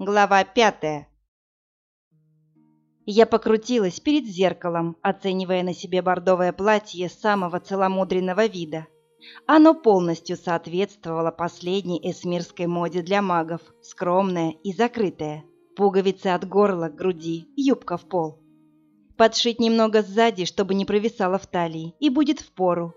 Глава пятая. Я покрутилась перед зеркалом, оценивая на себе бордовое платье самого целомудренного вида. Оно полностью соответствовало последней эсмирской моде для магов, скромное и закрытое. Пуговицы от горла к груди, юбка в пол. Подшить немного сзади, чтобы не провисало в талии, и будет впору.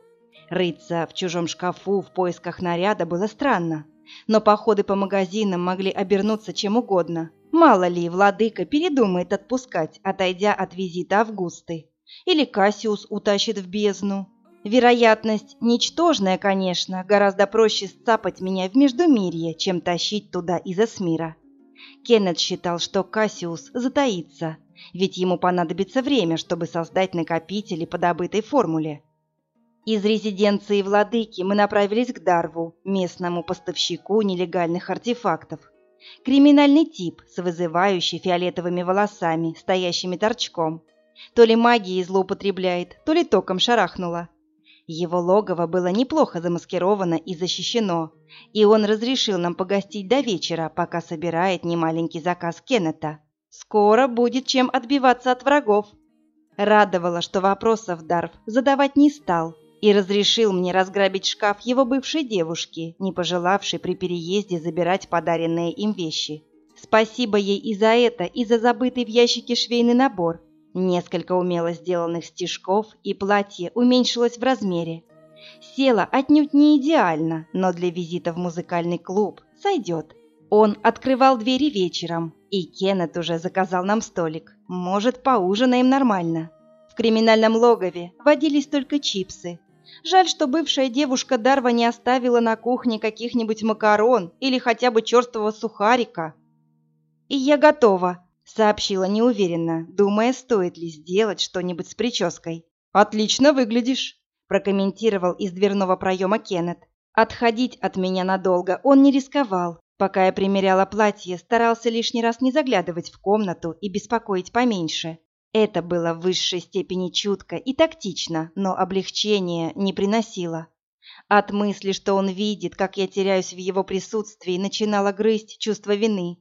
Рыться в чужом шкафу в поисках наряда было странно, но походы по магазинам могли обернуться чем угодно. Мало ли, владыка передумает отпускать, отойдя от визита Августы. Или Кассиус утащит в бездну. Вероятность ничтожная, конечно, гораздо проще сцапать меня в Междумирье, чем тащить туда из Эсмира. Кеннет считал, что Кассиус затаится, ведь ему понадобится время, чтобы создать накопители по добытой формуле. Из резиденции владыки мы направились к Дарву, местному поставщику нелегальных артефактов. Криминальный тип с вызывающей фиолетовыми волосами, стоящими торчком. То ли магией злоупотребляет, то ли током шарахнуло. Его логово было неплохо замаскировано и защищено, и он разрешил нам погостить до вечера, пока собирает немаленький заказ Кеннета. Скоро будет чем отбиваться от врагов. Радовало, что вопросов Дарв задавать не стал, и разрешил мне разграбить шкаф его бывшей девушки, не пожелавшей при переезде забирать подаренные им вещи. Спасибо ей и за это, и за забытый в ящике швейный набор. Несколько умело сделанных стежков, и платье уменьшилось в размере. Села отнюдь не идеально, но для визита в музыкальный клуб сойдет. Он открывал двери вечером, и Кеннет уже заказал нам столик. Может, поужинаем нормально. В криминальном логове водились только чипсы, Жаль, что бывшая девушка Дарва не оставила на кухне каких-нибудь макарон или хотя бы черствого сухарика. «И я готова», — сообщила неуверенно, думая, стоит ли сделать что-нибудь с прической. «Отлично выглядишь», — прокомментировал из дверного проема Кеннет. Отходить от меня надолго он не рисковал. Пока я примеряла платье, старался лишний раз не заглядывать в комнату и беспокоить поменьше. Это было в высшей степени чутко и тактично, но облегчения не приносило. От мысли, что он видит, как я теряюсь в его присутствии, начинало грызть чувство вины.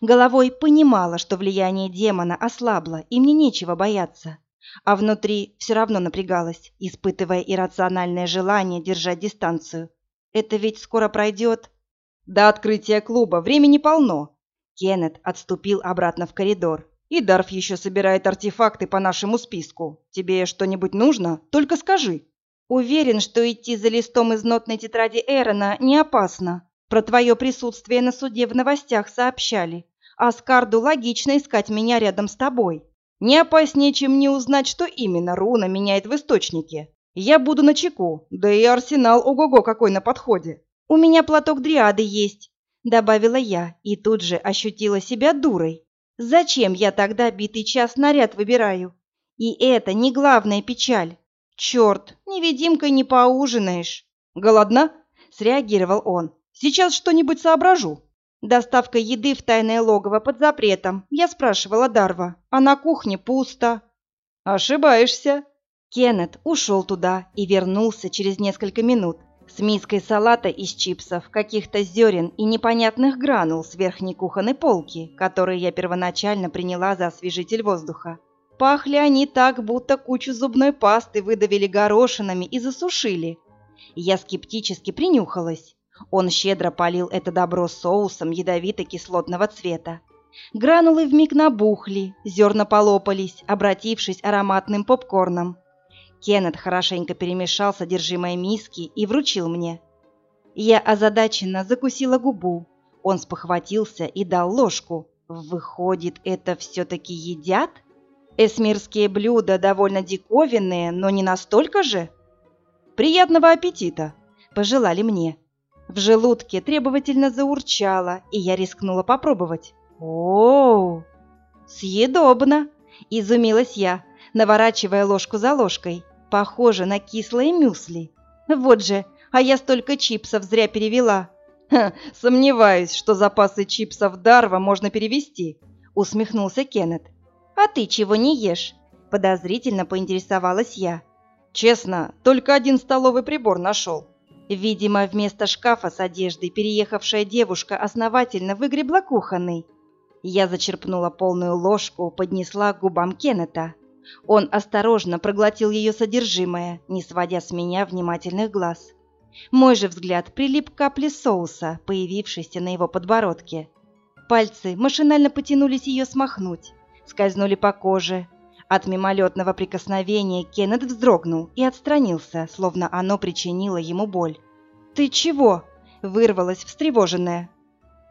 Головой понимала, что влияние демона ослабло, и мне нечего бояться. А внутри все равно напрягалась, испытывая иррациональное желание держать дистанцию. Это ведь скоро пройдет. До открытия клуба времени полно. Кеннет отступил обратно в коридор. И Дарф еще собирает артефакты по нашему списку. Тебе что-нибудь нужно? Только скажи. Уверен, что идти за листом из нотной тетради Эрона не опасно. Про твое присутствие на суде в новостях сообщали. А Скарду логично искать меня рядом с тобой. Не опаснее, чем не узнать, что именно руна меняет в источнике. Я буду на чеку, да и арсенал ого-го какой на подходе. У меня платок дриады есть, добавила я и тут же ощутила себя дурой. Зачем я тогда битый час наряд выбираю? И это не главная печаль. Черт, невидимкой не поужинаешь. Голодна? Среагировал он. Сейчас что-нибудь соображу. Доставка еды в тайное логово под запретом. Я спрашивала Дарва, а на кухне пусто. Ошибаешься. Кеннет ушел туда и вернулся через несколько минут с миской салата из чипсов, каких-то зерен и непонятных гранул с верхней кухонной полки, которые я первоначально приняла за освежитель воздуха. Пахли они так, будто кучу зубной пасты выдавили горошинами и засушили. Я скептически принюхалась. Он щедро полил это добро соусом ядовито-кислотного цвета. Гранулы вмиг набухли, зерна полопались, обратившись ароматным попкорном. Кеннет хорошенько перемешал содержимое миски и вручил мне. Я озадаченно закусила губу. Он спохватился и дал ложку. Выходит, это все-таки едят? Эсмирские блюда довольно диковинные, но не настолько же. Приятного аппетита, пожелали мне. В желудке требовательно заурчало, и я рискнула попробовать. О, -о, -о съедобно, изумилась я, наворачивая ложку за ложкой. Похоже на кислое мюсли. Вот же, а я столько чипсов зря перевела. Ха, сомневаюсь, что запасы чипсов Дарва можно перевести, усмехнулся Кеннет. А ты чего не ешь? Подозрительно поинтересовалась я. Честно, только один столовый прибор нашел. Видимо, вместо шкафа с одеждой переехавшая девушка основательно выгребла кухонный. Я зачерпнула полную ложку, поднесла к губам Кеннета. Он осторожно проглотил ее содержимое, не сводя с меня внимательных глаз. Мой же взгляд прилип к капле соуса, появившейся на его подбородке. Пальцы машинально потянулись ее смахнуть, скользнули по коже. От мимолетного прикосновения Кеннет вздрогнул и отстранился, словно оно причинило ему боль. «Ты чего?» – вырвалась встревоженная.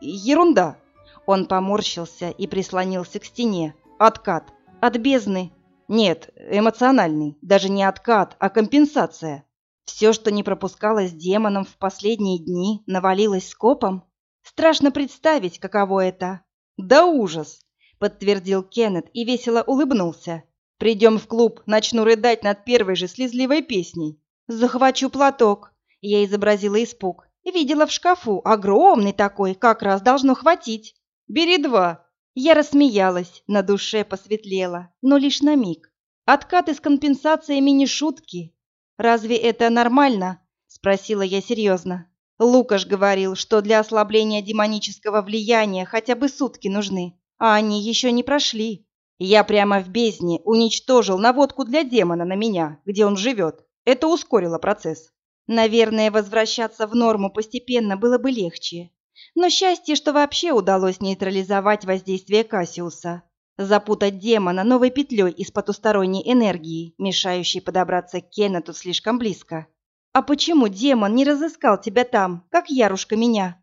«Ерунда!» Он поморщился и прислонился к стене. «Откат! От бездны!» «Нет, эмоциональный. Даже не откат, а компенсация». Все, что не пропускалось демоном в последние дни, навалилось скопом. Страшно представить, каково это. Да ужас, подтвердил Кеннет и весело улыбнулся. Придем в клуб, начну рыдать над первой же слезливой песней. Захвачу платок. Я изобразила испуг. Видела в шкафу, огромный такой, как раз должно хватить. Бери два. Я рассмеялась, на душе посветлело, но лишь на миг. Откаты с компенсациями не шутки, «Разве это нормально?» – спросила я серьезно. Лукаш говорил, что для ослабления демонического влияния хотя бы сутки нужны, а они еще не прошли. Я прямо в бездне уничтожил наводку для демона на меня, где он живет. Это ускорило процесс. Наверное, возвращаться в норму постепенно было бы легче. Но счастье, что вообще удалось нейтрализовать воздействие Кассиуса. Запутать демона новой петлей из потусторонней энергии, мешающей подобраться к Кеннету слишком близко. А почему демон не разыскал тебя там, как Ярушка меня?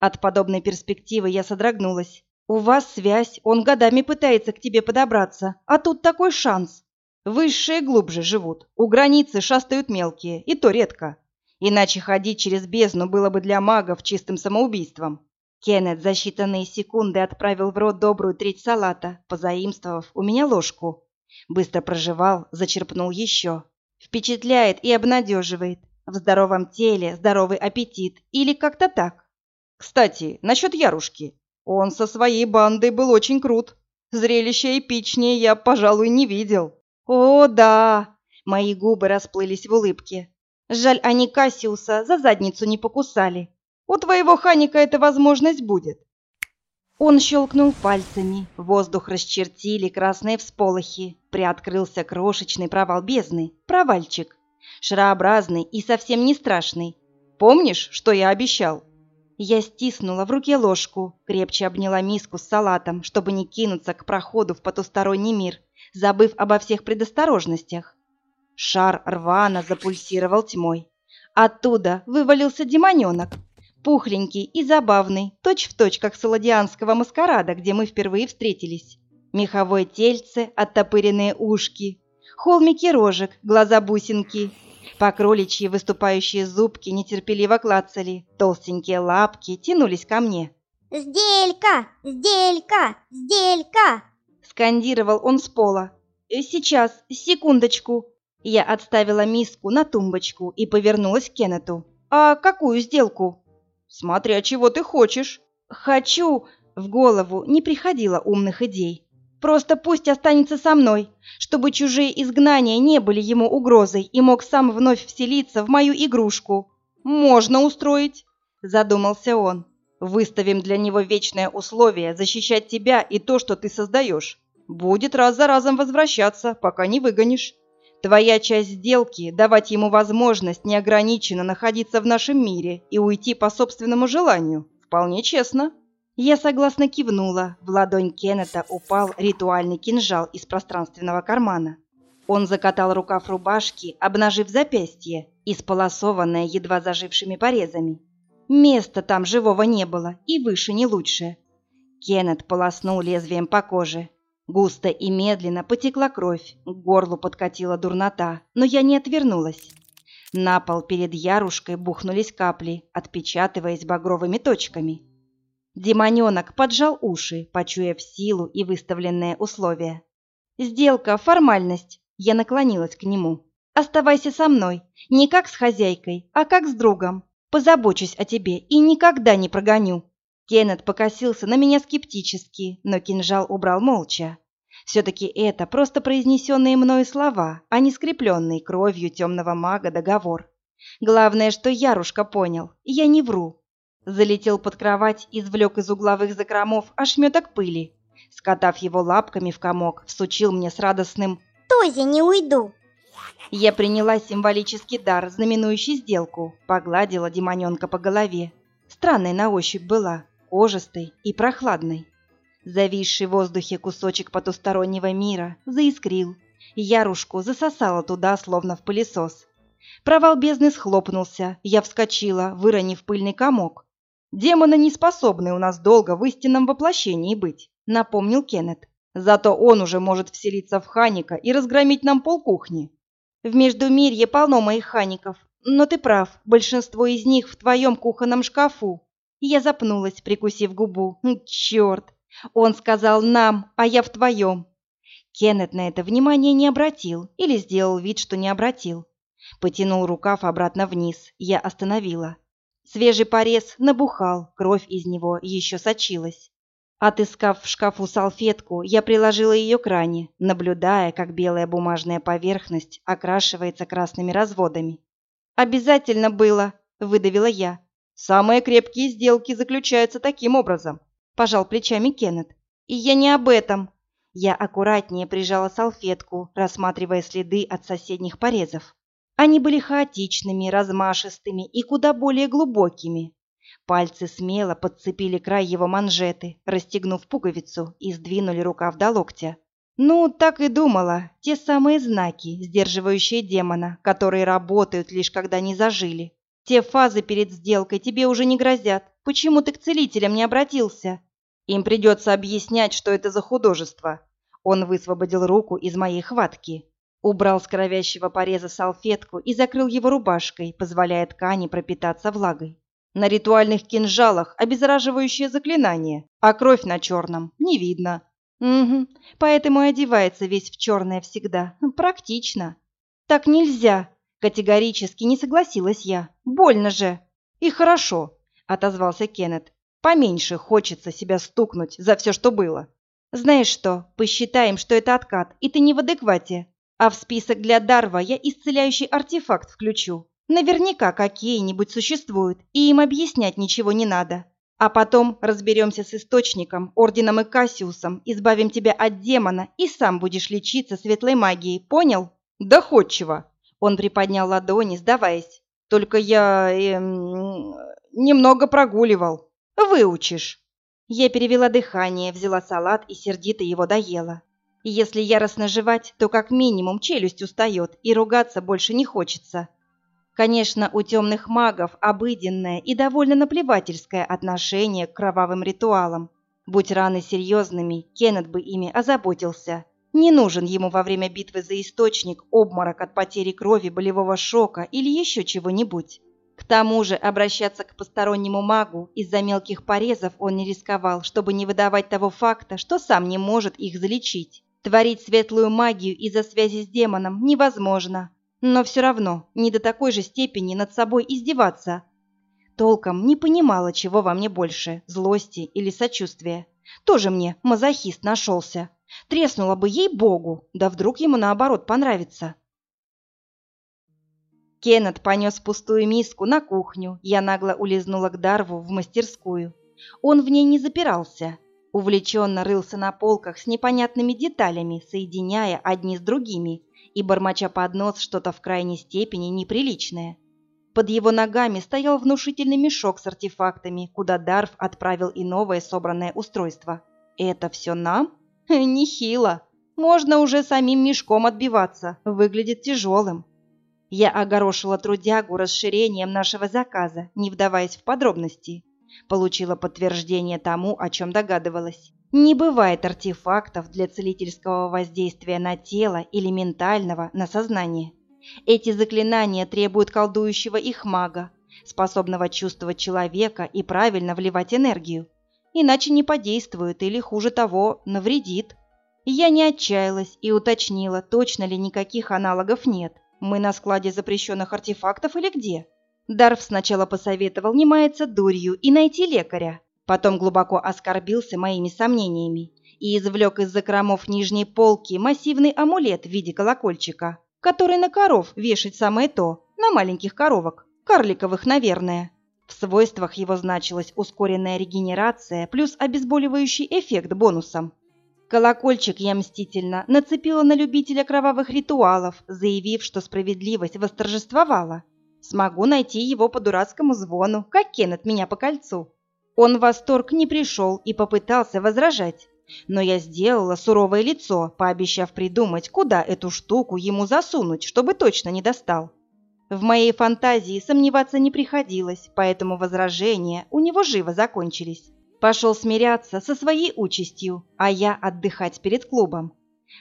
От подобной перспективы я содрогнулась. У вас связь, он годами пытается к тебе подобраться, а тут такой шанс. Высшие глубже живут, у границы шастают мелкие, и то редко. Иначе ходить через бездну было бы для магов чистым самоубийством. Кеннет за считанные секунды отправил в рот добрую треть салата, позаимствовав у меня ложку. Быстро прожевал, зачерпнул еще. Впечатляет и обнадеживает. В здоровом теле здоровый аппетит. Или как-то так. Кстати, насчет Ярушки. Он со своей бандой был очень крут. Зрелище эпичнее я, пожалуй, не видел. О, да! Мои губы расплылись в улыбке. Жаль, они Кассиуса за задницу не покусали. У твоего Ханика эта возможность будет. Он щелкнул пальцами, воздух расчертили красные всполохи, приоткрылся крошечный провал бездны, провальчик, шарообразный и совсем не страшный. Помнишь, что я обещал? Я стиснула в руке ложку, крепче обняла миску с салатом, чтобы не кинуться к проходу в потусторонний мир, забыв обо всех предосторожностях. Шар рвано запульсировал тьмой. Оттуда вывалился демоненок, Пухленький и забавный, точь-в-точь, точь, как с Аладианского маскарада, где мы впервые встретились. Меховое тельце, оттопыренные ушки, холмики рожек, глаза-бусинки. По кроличьи выступающие зубки нетерпеливо клацали, толстенькие лапки тянулись ко мне. «Сделька! Сделька! Сделька!» скандировал он с пола. «Э, «Сейчас, секундочку!» Я отставила миску на тумбочку и повернулась к Кеннету. «А какую сделку?» Смотря чего ты хочешь. Хочу. В голову не приходило умных идей. Просто пусть останется со мной, чтобы чужие изгнания не были ему угрозой и мог сам вновь вселиться в мою игрушку. Можно устроить, задумался он. Выставим для него вечное условие защищать тебя и то, что ты создаешь. Будет раз за разом возвращаться, пока не выгонишь. Твоя часть сделки – давать ему возможность неограниченно находиться в нашем мире и уйти по собственному желанию. Вполне честно. Я согласно кивнула. В ладонь Кеннета упал ритуальный кинжал из пространственного кармана. Он закатал рукав рубашки, обнажив запястье, исполосованное едва зажившими порезами. Места там живого не было, и выше не лучше. Кеннет полоснул лезвием по коже. Густо и медленно потекла кровь, к горлу подкатила дурнота, но я не отвернулась. На пол перед Ярушкой бухнулись капли, отпечатываясь багровыми точками. Демоненок поджал уши, почуяв силу и выставленные условия. «Сделка, формальность!» Я наклонилась к нему. «Оставайся со мной, не как с хозяйкой, а как с другом. Позабочусь о тебе и никогда не прогоню». Кеннет покосился на меня скептически, но кинжал убрал молча. Все-таки это просто произнесенные мною слова, а не скрепленный кровью темного мага договор. Главное, что Ярушка понял, я не вру. Залетел под кровать, извлек из угловых закромов ошметок пыли. Скотав его лапками в комок, всучил мне с радостным Този, не уйду. Я приняла символический дар, знаменующий сделку, погладила демоненка по голове. Странной на ощупь была, кожистой и прохладной. Зависший в воздухе кусочек потустороннего мира заискрил. Ярушку засосала туда, словно в пылесос. Провал бездны схлопнулся, я вскочила, выронив пыльный комок. «Демоны не способны у нас долго в истинном воплощении быть», — напомнил Кеннет. «Зато он уже может вселиться в Ханика и разгромить нам полкухни». «В Междумирье полно моих Хаников, но ты прав, большинство из них в твоем кухонном шкафу». Я запнулась, прикусив губу. «Черт! Он сказал нам, а я в твоем». Кеннет на это внимание не обратил или сделал вид, что не обратил. Потянул рукав обратно вниз, я остановила. Свежий порез набухал, кровь из него еще сочилась. Отыскав в шкафу салфетку, я приложила ее к ране, наблюдая, как белая бумажная поверхность окрашивается красными разводами. «Обязательно было», — выдавила я. «Самые крепкие сделки заключаются таким образом», — пожал плечами Кеннет. «И я не об этом». Я аккуратнее прижала салфетку, рассматривая следы от соседних порезов. Они были хаотичными, размашистыми и куда более глубокими. Пальцы смело подцепили край его манжеты, расстегнув пуговицу и сдвинули рукав до локтя. Ну, так и думала, те самые знаки, сдерживающие демона, которые работают лишь когда не зажили. Те фазы перед сделкой тебе уже не грозят. Почему ты к целителям не обратился? Им придется объяснять, что это за художество. Он высвободил руку из моей хватки. Убрал с кровящего пореза салфетку и закрыл его рубашкой, позволяя ткани пропитаться влагой. На ритуальных кинжалах обеззараживающее заклинание, а кровь на черном не видно. Угу, поэтому и одевается весь в черное всегда. Практично. Так нельзя. Категорически не согласилась я. Больно же. И хорошо, отозвался Кеннет. Поменьше хочется себя стукнуть за все, что было. Знаешь что, посчитаем, что это откат, и ты не в адеквате. А в список для Дарва я исцеляющий артефакт включу. Наверняка какие-нибудь существуют, и им объяснять ничего не надо. А потом разберемся с источником, орденом и Кассиусом, избавим тебя от демона, и сам будешь лечиться светлой магией, понял? Доходчиво. Он приподнял ладони, сдаваясь. Только я эм, немного прогуливал. Выучишь. Я перевела дыхание, взяла салат и сердито его доела. Если яростно жевать, то как минимум челюсть устает и ругаться больше не хочется. Конечно, у темных магов обыденное и довольно наплевательское отношение к кровавым ритуалам. Будь раны серьезными, Кеннет бы ими озаботился. Не нужен ему во время битвы за источник обморок от потери крови, болевого шока или еще чего-нибудь. К тому же обращаться к постороннему магу из-за мелких порезов он не рисковал, чтобы не выдавать того факта, что сам не может их залечить. Творить светлую магию из-за связи с демоном невозможно, но все равно не до такой же степени над собой издеваться. Толком не понимала, чего во мне больше – злости или сочувствия. Тоже мне мазохист нашелся. Треснула бы ей богу, да вдруг ему наоборот понравится. Кеннет понес пустую миску на кухню, я нагло улизнула к Дарву в мастерскую. Он в ней не запирался, Увлеченно рылся на полках с непонятными деталями, соединяя одни с другими, и бормоча под нос что-то в крайней степени неприличное. Под его ногами стоял внушительный мешок с артефактами, куда Дарф отправил и новое собранное устройство. «Это все нам? Нехило. Можно уже самим мешком отбиваться. Выглядит тяжелым». Я огорошила трудягу расширением нашего заказа, не вдаваясь в подробности. Получила подтверждение тому, о чем догадывалась. Не бывает артефактов для целительского воздействия на тело или ментального на сознание. Эти заклинания требуют колдующего их мага, способного чувствовать человека и правильно вливать энергию. Иначе не подействует или, хуже того, навредит. Я не отчаялась и уточнила, точно ли никаких аналогов нет. Мы на складе запрещенных артефактов или где? Дарф сначала посоветовал не маяться дурью и найти лекаря, потом глубоко оскорбился моими сомнениями и извлек из закромов нижней полки массивный амулет в виде колокольчика, который на коров вешать самое то, на маленьких коровок, карликовых, наверное. В свойствах его значилась ускоренная регенерация плюс обезболивающий эффект бонусом. Колокольчик я мстительно нацепила на любителя кровавых ритуалов, заявив, что справедливость восторжествовала. Смогу найти его по дурацкому звону, как Кеннет меня по кольцу. Он в восторг не пришел и попытался возражать, но я сделала суровое лицо, пообещав придумать, куда эту штуку ему засунуть, чтобы точно не достал. В моей фантазии сомневаться не приходилось, поэтому возражения у него живо закончились. Пошел смиряться со своей участью, а я отдыхать перед клубом.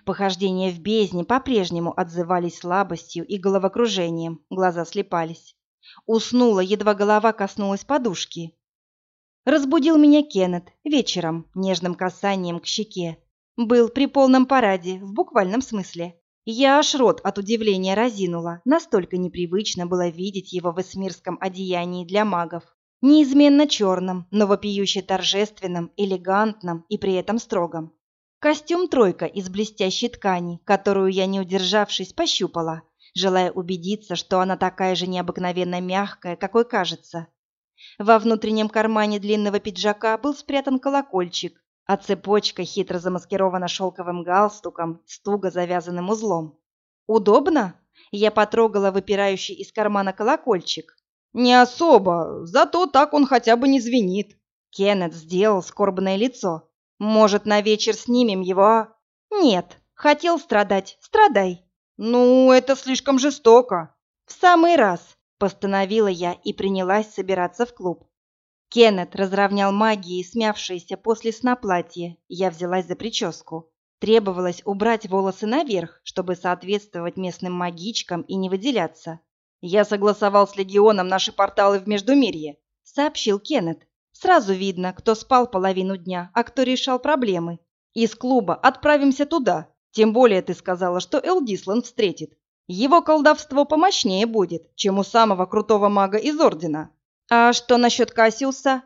Похождения в бездне по-прежнему отзывались слабостью и головокружением, глаза слепались. Уснула, едва голова коснулась подушки. Разбудил меня Кеннет вечером, нежным касанием к щеке. Был при полном параде, в буквальном смысле. Я аж рот от удивления разинула, настолько непривычно было видеть его в эсмирском одеянии для магов неизменно черном, но вопиюще торжественном, элегантном и при этом строгом. Костюм тройка из блестящей ткани, которую я, не удержавшись, пощупала, желая убедиться, что она такая же необыкновенно мягкая, какой кажется. Во внутреннем кармане длинного пиджака был спрятан колокольчик, а цепочка хитро замаскирована шелковым галстуком с туго завязанным узлом. «Удобно?» Я потрогала выпирающий из кармана колокольчик, «Не особо, зато так он хотя бы не звенит». Кеннет сделал скорбное лицо. «Может, на вечер снимем его, а?» «Нет, хотел страдать, страдай». «Ну, это слишком жестоко». «В самый раз», – постановила я и принялась собираться в клуб. Кеннет разровнял магией смявшееся после сна платье. Я взялась за прическу. Требовалось убрать волосы наверх, чтобы соответствовать местным магичкам и не выделяться. «Я согласовал с Легионом наши порталы в Междумирье», — сообщил Кеннет. «Сразу видно, кто спал половину дня, а кто решал проблемы. Из клуба отправимся туда. Тем более ты сказала, что Элдислан встретит. Его колдовство помощнее будет, чем у самого крутого мага из Ордена». «А что насчет Кассиуса?»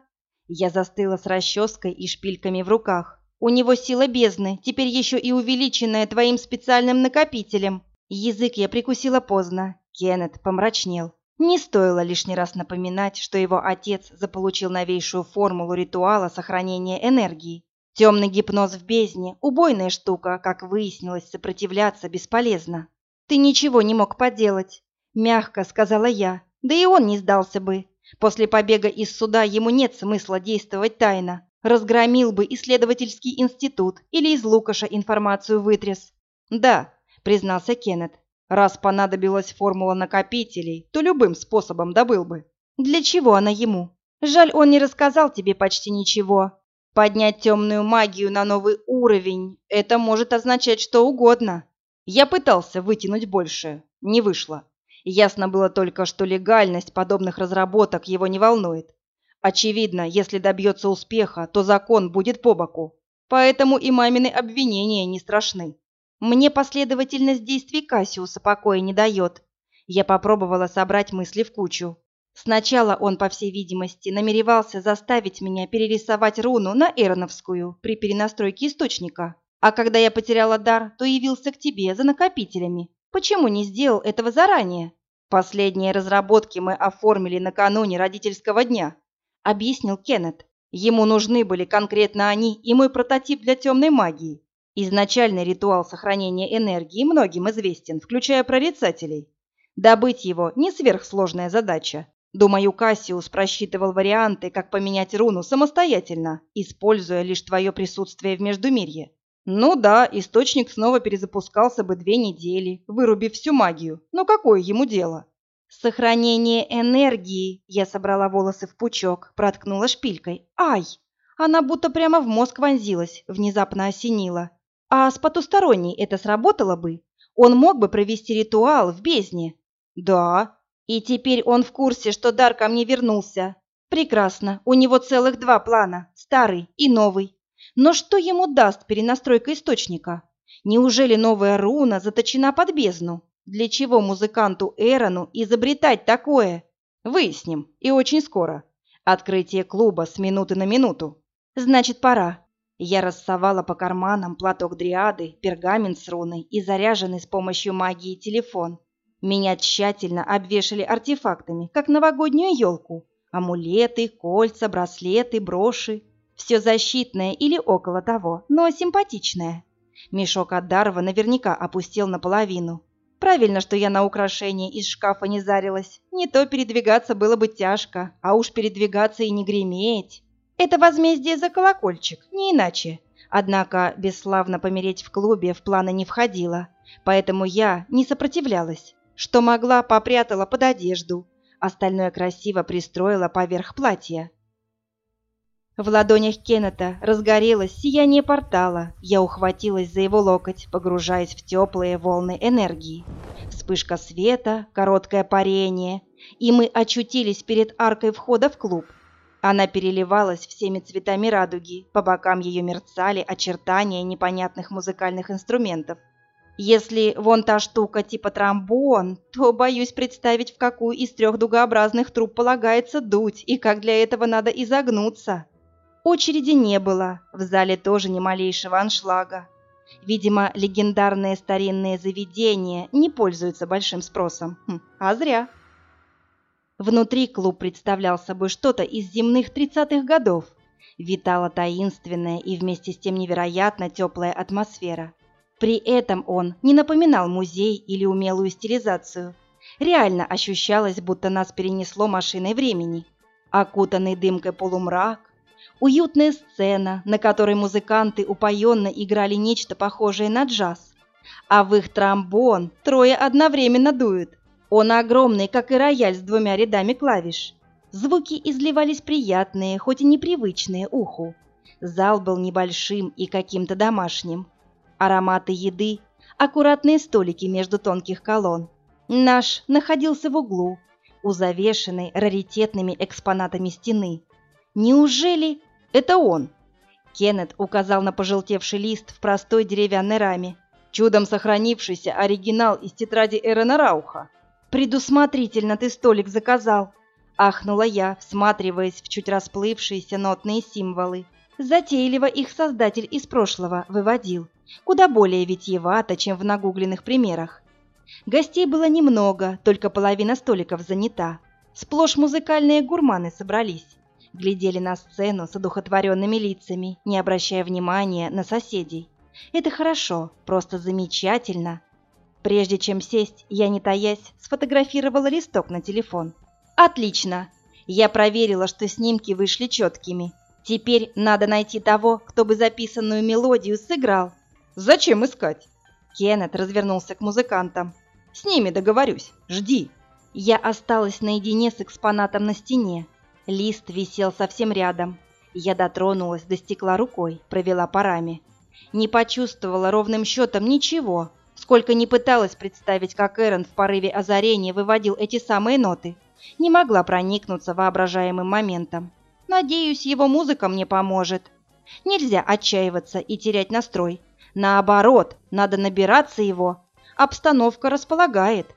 Я застыла с расческой и шпильками в руках. «У него сила бездны, теперь еще и увеличенная твоим специальным накопителем». Язык я прикусила поздно. Кеннет помрачнел. Не стоило лишний раз напоминать, что его отец заполучил новейшую формулу ритуала сохранения энергии. Темный гипноз в бездне – убойная штука, как выяснилось, сопротивляться бесполезно. «Ты ничего не мог поделать», – мягко сказала я, да и он не сдался бы. После побега из суда ему нет смысла действовать тайно. Разгромил бы исследовательский институт или из Лукаша информацию вытряс. «Да», – признался Кеннет, Раз понадобилась формула накопителей, то любым способом добыл бы. Для чего она ему? Жаль, он не рассказал тебе почти ничего. Поднять темную магию на новый уровень – это может означать что угодно. Я пытался вытянуть больше, не вышло. Ясно было только, что легальность подобных разработок его не волнует. Очевидно, если добьется успеха, то закон будет по боку. Поэтому и мамины обвинения не страшны. Мне последовательность действий Кассиуса покоя не дает. Я попробовала собрать мысли в кучу. Сначала он, по всей видимости, намеревался заставить меня перерисовать руну на Эроновскую при перенастройке источника. А когда я потеряла дар, то явился к тебе за накопителями. Почему не сделал этого заранее? Последние разработки мы оформили накануне родительского дня, объяснил Кеннет. Ему нужны были конкретно они и мой прототип для темной магии. Изначальный ритуал сохранения энергии многим известен, включая прорицателей. Добыть его – не сверхсложная задача. Думаю, Кассиус просчитывал варианты, как поменять руну самостоятельно, используя лишь твое присутствие в Междумирье. Ну да, источник снова перезапускался бы две недели, вырубив всю магию. Но какое ему дело? Сохранение энергии. Я собрала волосы в пучок, проткнула шпилькой. Ай! Она будто прямо в мозг вонзилась, внезапно осенила. А с потусторонней это сработало бы? Он мог бы провести ритуал в бездне? Да. И теперь он в курсе, что дар ко мне вернулся. Прекрасно, у него целых два плана, старый и новый. Но что ему даст перенастройка источника? Неужели новая руна заточена под бездну? Для чего музыканту Эрону изобретать такое? Выясним, и очень скоро. Открытие клуба с минуты на минуту. Значит, пора. Я рассовала по карманам платок дриады, пергамент с руной и заряженный с помощью магии телефон. Меня тщательно обвешали артефактами, как новогоднюю елку. Амулеты, кольца, браслеты, броши. Все защитное или около того, но симпатичное. Мешок от Дарва наверняка опустил наполовину. Правильно, что я на украшение из шкафа не зарилась. Не то передвигаться было бы тяжко, а уж передвигаться и не греметь. Это возмездие за колокольчик, не иначе. Однако бесславно помереть в клубе в планы не входило, поэтому я не сопротивлялась. Что могла, попрятала под одежду. Остальное красиво пристроила поверх платья. В ладонях Кеннета разгорелось сияние портала. Я ухватилась за его локоть, погружаясь в теплые волны энергии. Вспышка света, короткое парение, и мы очутились перед аркой входа в клуб. Она переливалась всеми цветами радуги, по бокам ее мерцали очертания непонятных музыкальных инструментов. Если вон та штука типа тромбон, то боюсь представить, в какую из трех дугообразных труб полагается дуть и как для этого надо изогнуться. Очереди не было, в зале тоже ни малейшего аншлага. Видимо, легендарные старинные заведения не пользуются большим спросом. Хм, а зря. Внутри клуб представлял собой что-то из земных тридцатых годов. Витала таинственная и вместе с тем невероятно теплая атмосфера. При этом он не напоминал музей или умелую стилизацию. Реально ощущалось, будто нас перенесло машиной времени. Окутанный дымкой полумрак, Уютная сцена, на которой музыканты упоенно играли нечто похожее на джаз. А в их тромбон трое одновременно дуют. Он огромный, как и рояль с двумя рядами клавиш. Звуки изливались приятные, хоть и непривычные уху. Зал был небольшим и каким-то домашним. Ароматы еды, аккуратные столики между тонких колонн. Наш находился в углу, у завешенной раритетными экспонатами стены. Неужели это он. Кеннет указал на пожелтевший лист в простой деревянной раме. Чудом сохранившийся оригинал из тетради Эрена Рауха. «Предусмотрительно ты столик заказал!» Ахнула я, всматриваясь в чуть расплывшиеся нотные символы. Затейливо их создатель из прошлого выводил. Куда более витьевато, чем в нагугленных примерах. Гостей было немного, только половина столиков занята. Сплошь музыкальные гурманы собрались глядели на сцену с одухотворенными лицами, не обращая внимания на соседей. Это хорошо, просто замечательно. Прежде чем сесть, я, не таясь, сфотографировала листок на телефон. Отлично. Я проверила, что снимки вышли четкими. Теперь надо найти того, кто бы записанную мелодию сыграл. Зачем искать? Кеннет развернулся к музыкантам. С ними договорюсь. Жди. Я осталась наедине с экспонатом на стене, Лист висел совсем рядом. Я дотронулась до стекла рукой, провела парами. Не почувствовала ровным счетом ничего, сколько не пыталась представить, как Эрон в порыве озарения выводил эти самые ноты. Не могла проникнуться воображаемым моментом. Надеюсь, его музыка мне поможет. Нельзя отчаиваться и терять настрой. Наоборот, надо набираться его. Обстановка располагает.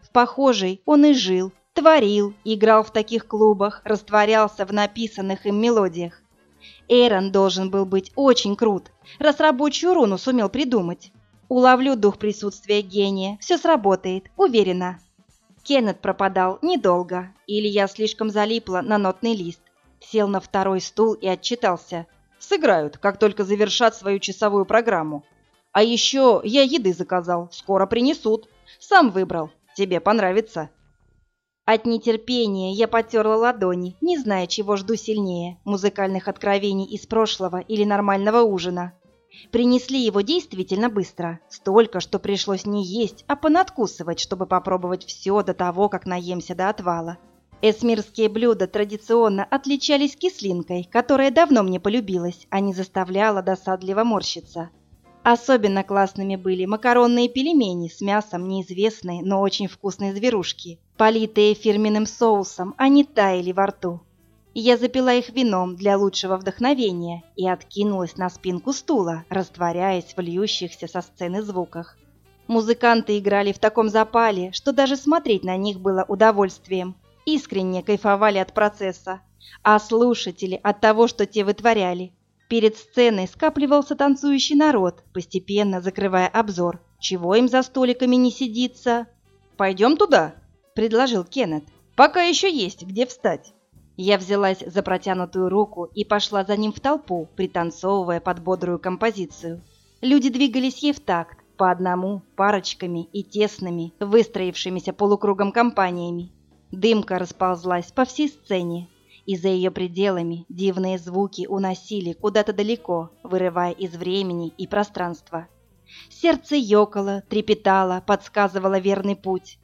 В похожей он и жил, Творил, играл в таких клубах, растворялся в написанных им мелодиях. Эйрон должен был быть очень крут, раз рабочую руну сумел придумать. Уловлю дух присутствия гения, все сработает, уверена. Кеннет пропадал недолго, или я слишком залипла на нотный лист. Сел на второй стул и отчитался. Сыграют, как только завершат свою часовую программу. А еще я еды заказал, скоро принесут. Сам выбрал, тебе понравится. От нетерпения я потерла ладони, не зная, чего жду сильнее – музыкальных откровений из прошлого или нормального ужина. Принесли его действительно быстро, столько, что пришлось не есть, а понадкусывать, чтобы попробовать все до того, как наемся до отвала. Эсмирские блюда традиционно отличались кислинкой, которая давно мне полюбилась, а не заставляла досадливо морщиться. Особенно классными были макаронные пельмени с мясом неизвестной, но очень вкусной зверушки. Политые фирменным соусом, они таяли во рту. Я запила их вином для лучшего вдохновения и откинулась на спинку стула, растворяясь в льющихся со сцены звуках. Музыканты играли в таком запале, что даже смотреть на них было удовольствием. Искренне кайфовали от процесса, а слушатели от того, что те вытворяли. Перед сценой скапливался танцующий народ, постепенно закрывая обзор. Чего им за столиками не сидится? «Пойдем туда», — предложил Кеннет. «Пока еще есть где встать». Я взялась за протянутую руку и пошла за ним в толпу, пританцовывая под бодрую композицию. Люди двигались ей в такт, по одному, парочками и тесными, выстроившимися полукругом компаниями. Дымка расползлась по всей сцене, и за ее пределами дивные звуки уносили куда-то далеко, вырывая из времени и пространства. Сердце ёкало, трепетало, подсказывало верный путь.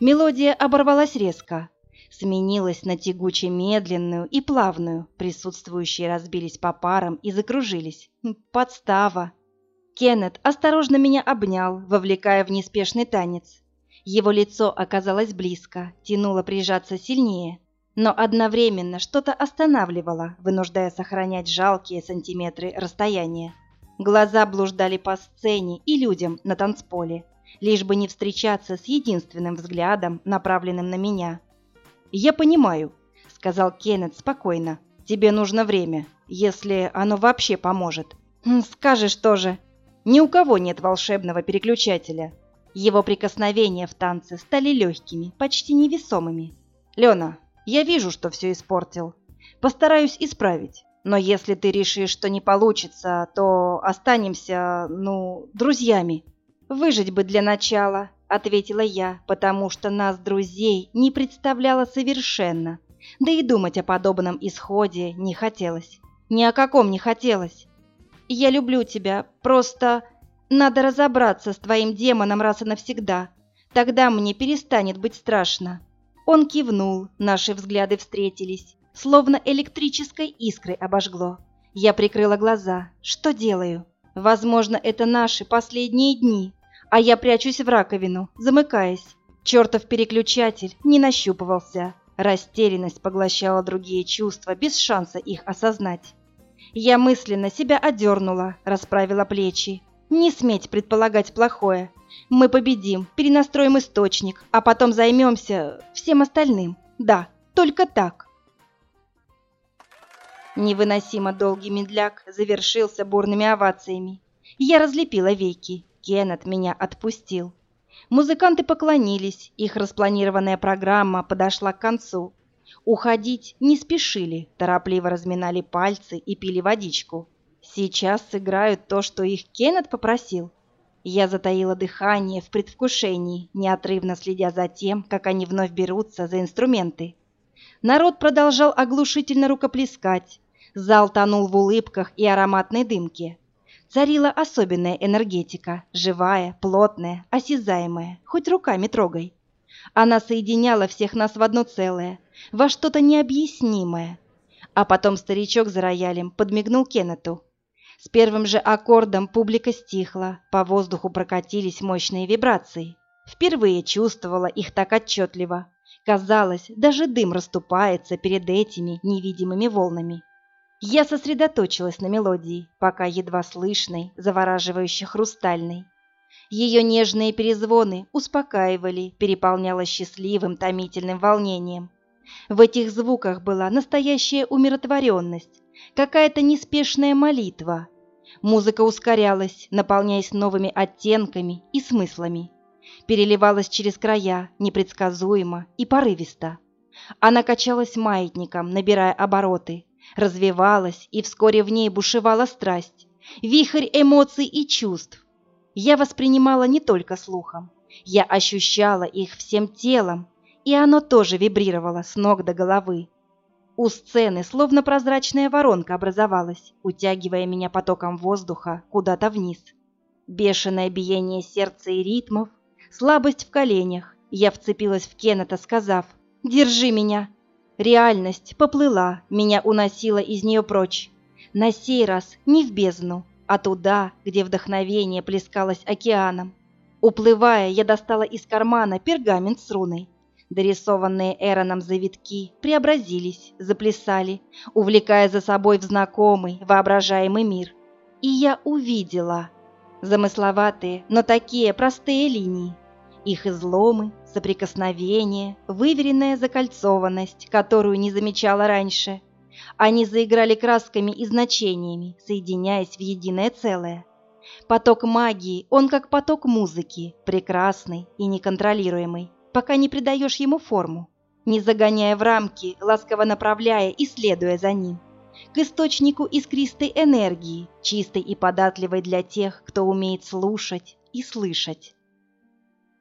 Мелодия оборвалась резко, сменилась на тягуче медленную и плавную, присутствующие разбились по парам и закружились. Подстава. Кеннет осторожно меня обнял, вовлекая в неспешный танец. Его лицо оказалось близко, тянуло прижаться сильнее, но одновременно что-то останавливало, вынуждая сохранять жалкие сантиметры расстояния. Глаза блуждали по сцене и людям на танцполе, лишь бы не встречаться с единственным взглядом, направленным на меня. «Я понимаю», — сказал Кеннет спокойно. «Тебе нужно время, если оно вообще поможет». «Хм, «Скажешь тоже. Ни у кого нет волшебного переключателя. Его прикосновения в танце стали легкими, почти невесомыми. «Лена, я вижу, что все испортил. Постараюсь исправить. Но если ты решишь, что не получится, то останемся, ну, друзьями». «Выжить бы для начала», — ответила я, потому что нас, друзей, не представляла совершенно. Да и думать о подобном исходе не хотелось. Ни о каком не хотелось. «Я люблю тебя, просто...» Надо разобраться с твоим демоном раз и навсегда. Тогда мне перестанет быть страшно». Он кивнул, наши взгляды встретились, словно электрической искрой обожгло. Я прикрыла глаза. Что делаю? Возможно, это наши последние дни, а я прячусь в раковину, замыкаясь. Чертов переключатель не нащупывался. Растерянность поглощала другие чувства, без шанса их осознать. Я мысленно себя одернула, расправила плечи. Не сметь предполагать плохое. Мы победим, перенастроим источник, а потом займемся всем остальным. Да, только так. Невыносимо долгий медляк завершился бурными овациями. Я разлепила веки. Кеннет меня отпустил. Музыканты поклонились, их распланированная программа подошла к концу. Уходить не спешили, торопливо разминали пальцы и пили водичку. Сейчас сыграют то, что их Кеннет попросил. Я затаила дыхание в предвкушении, неотрывно следя за тем, как они вновь берутся за инструменты. Народ продолжал оглушительно рукоплескать. Зал тонул в улыбках и ароматной дымке. Царила особенная энергетика, живая, плотная, осязаемая, хоть руками трогай. Она соединяла всех нас в одно целое, во что-то необъяснимое. А потом старичок за роялем подмигнул Кеннету. С первым же аккордом публика стихла, по воздуху прокатились мощные вибрации. Впервые чувствовала их так отчетливо. Казалось, даже дым расступается перед этими невидимыми волнами. Я сосредоточилась на мелодии, пока едва слышной, завораживающе хрустальной. Ее нежные перезвоны успокаивали, переполняла счастливым, томительным волнением. В этих звуках была настоящая умиротворенность, какая-то неспешная молитва, Музыка ускорялась, наполняясь новыми оттенками и смыслами. Переливалась через края, непредсказуемо и порывисто. Она качалась маятником, набирая обороты, развивалась, и вскоре в ней бушевала страсть, вихрь эмоций и чувств. Я воспринимала не только слухом, я ощущала их всем телом, и оно тоже вибрировало с ног до головы. У сцены словно прозрачная воронка образовалась, утягивая меня потоком воздуха куда-то вниз. Бешеное биение сердца и ритмов, слабость в коленях. Я вцепилась в Кеннета, сказав «Держи меня!». Реальность поплыла, меня уносила из нее прочь. На сей раз не в бездну, а туда, где вдохновение плескалось океаном. Уплывая, я достала из кармана пергамент с руной Дорисованные Эроном завитки преобразились, заплясали, увлекая за собой в знакомый, воображаемый мир. И я увидела замысловатые, но такие простые линии. Их изломы, соприкосновения, выверенная закольцованность, которую не замечала раньше. Они заиграли красками и значениями, соединяясь в единое целое. Поток магии, он как поток музыки, прекрасный и неконтролируемый пока не придаешь ему форму. не загоняя в рамки, ласково направляя и следуя за ним. К источнику искристой энергии, чистой и податливой для тех, кто умеет слушать и слышать.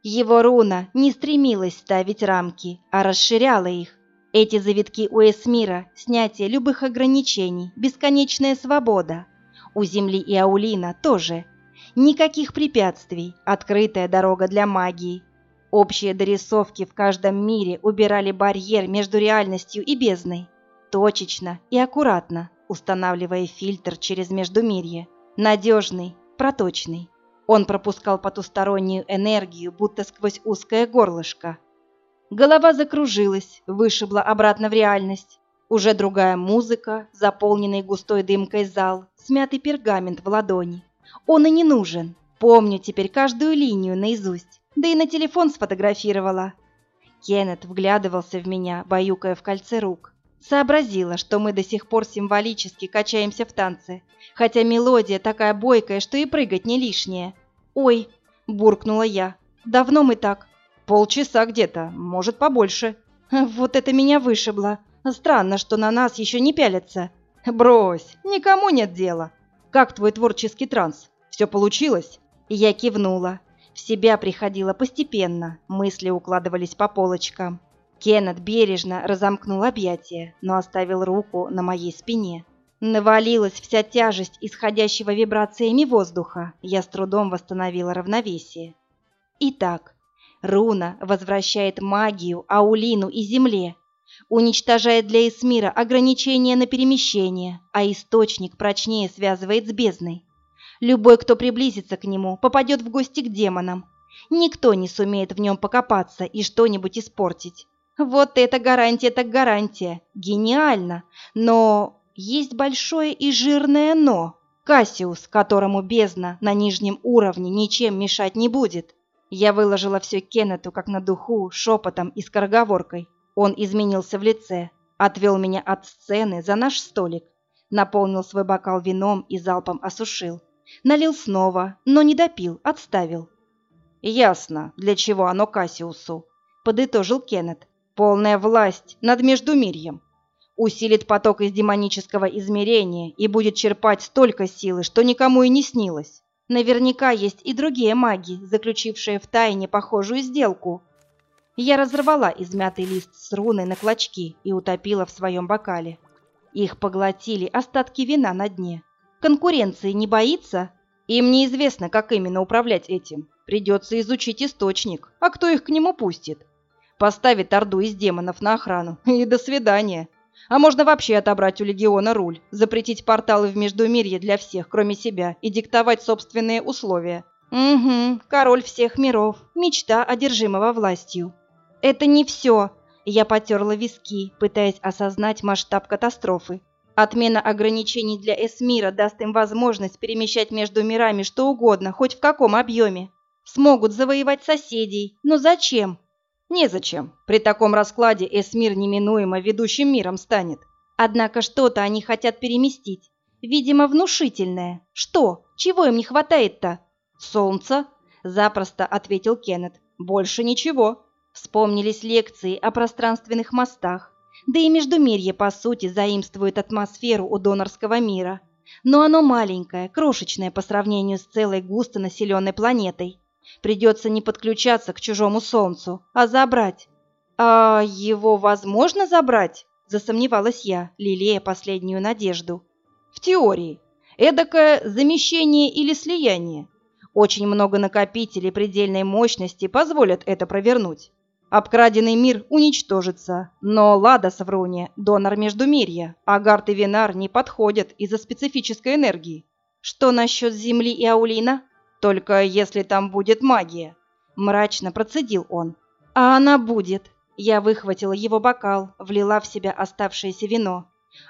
Его руна не стремилась ставить рамки, а расширяла их. Эти завитки у Эсмира – снятие любых ограничений, бесконечная свобода. У Земли и Аулина тоже. Никаких препятствий, открытая дорога для магии. Общие дорисовки в каждом мире убирали барьер между реальностью и бездной. Точечно и аккуратно, устанавливая фильтр через междумирье. Надежный, проточный. Он пропускал потустороннюю энергию, будто сквозь узкое горлышко. Голова закружилась, вышибла обратно в реальность. Уже другая музыка, заполненный густой дымкой зал, смятый пергамент в ладони. Он и не нужен. Помню теперь каждую линию наизусть. Да и на телефон сфотографировала. Кеннет вглядывался в меня, баюкая в кольце рук. Сообразила, что мы до сих пор символически качаемся в танце, хотя мелодия такая бойкая, что и прыгать не лишнее. «Ой!» – буркнула я. «Давно мы так?» «Полчаса где-то, может, побольше». «Вот это меня вышибло. Странно, что на нас еще не пялятся». «Брось, никому нет дела. Как твой творческий транс? Все получилось?» Я кивнула. В себя приходила постепенно, мысли укладывались по полочкам. Кеннет бережно разомкнул объятия, но оставил руку на моей спине. Навалилась вся тяжесть исходящего вибрациями воздуха. Я с трудом восстановила равновесие. Итак, руна возвращает магию Аулину и Земле, уничтожает для Эсмира ограничения на перемещение, а источник прочнее связывает с бездной. Любой, кто приблизится к нему, попадет в гости к демонам. Никто не сумеет в нем покопаться и что-нибудь испортить. Вот это гарантия так гарантия. Гениально. Но есть большое и жирное «но». Кассиус, которому бездна на нижнем уровне ничем мешать не будет. Я выложила все Кеннету как на духу, шепотом и скороговоркой. Он изменился в лице, отвел меня от сцены за наш столик, наполнил свой бокал вином и залпом осушил. Налил снова, но не допил, отставил. «Ясно, для чего оно Кассиусу», — подытожил Кеннет. «Полная власть над Междумирьем усилит поток из демонического измерения и будет черпать столько силы, что никому и не снилось. Наверняка есть и другие маги, заключившие в тайне похожую сделку. Я разорвала измятый лист с руной на клочки и утопила в своем бокале. Их поглотили остатки вина на дне. Конкуренции не боится? Им неизвестно, как именно управлять этим. Придется изучить источник. А кто их к нему пустит? Поставит орду из демонов на охрану. И до свидания. А можно вообще отобрать у легиона руль, запретить порталы в Междумирье для всех, кроме себя, и диктовать собственные условия. Угу, король всех миров, мечта одержимого властью. Это не все. Я потерла виски, пытаясь осознать масштаб катастрофы. Отмена ограничений для Эсмира даст им возможность перемещать между мирами что угодно, хоть в каком объеме. Смогут завоевать соседей, но зачем? Незачем. При таком раскладе Эсмир неминуемо ведущим миром станет. Однако что-то они хотят переместить. Видимо, внушительное. Что? Чего им не хватает-то? Солнца, запросто ответил Кеннет. Больше ничего. Вспомнились лекции о пространственных мостах. Да и Междумирье, по сути, заимствует атмосферу у донорского мира. Но оно маленькое, крошечное по сравнению с целой густонаселенной планетой. Придется не подключаться к чужому солнцу, а забрать. А его возможно забрать? Засомневалась я, лелея последнюю надежду. В теории. Эдакое замещение или слияние. Очень много накопителей предельной мощности позволят это провернуть. Обкраденный мир уничтожится, но Лада Саврония – донор Междумирья, а Гарт и Винар не подходят из-за специфической энергии. Что насчет Земли и Аулина? Только если там будет магия, мрачно процедил он. А она будет. Я выхватила его бокал, влила в себя оставшееся вино.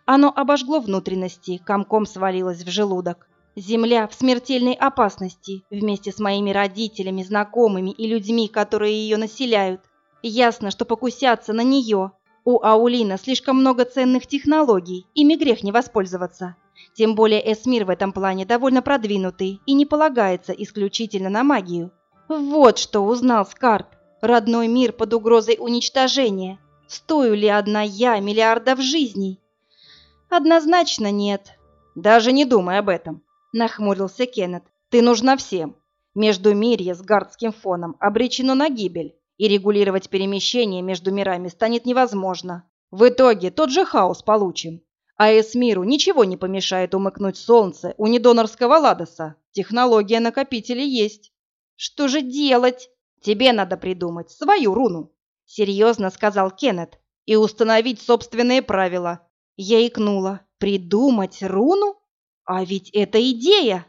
Оно обожгло внутренности, комком свалилось в желудок. Земля в смертельной опасности вместе с моими родителями, знакомыми и людьми, которые ее населяют. Ясно, что покусятся на нее. У Аулина слишком много ценных технологий, ими грех не воспользоваться. Тем более Эсмир в этом плане довольно продвинутый и не полагается исключительно на магию. Вот что узнал Скарт. Родной мир под угрозой уничтожения. Стою ли одна я миллиардов жизней? Однозначно нет. Даже не думай об этом, нахмурился Кеннет. Ты нужна всем. Между Мирье с гардским фоном обречено на гибель, и регулировать перемещение между мирами станет невозможно. В итоге тот же хаос получим. А Эсмиру ничего не помешает умыкнуть солнце у недонорского Ладоса. Технология накопителей есть. Что же делать? Тебе надо придумать свою руну, серьезно сказал Кеннет, и установить собственные правила. Я икнула. Придумать руну? А ведь это идея!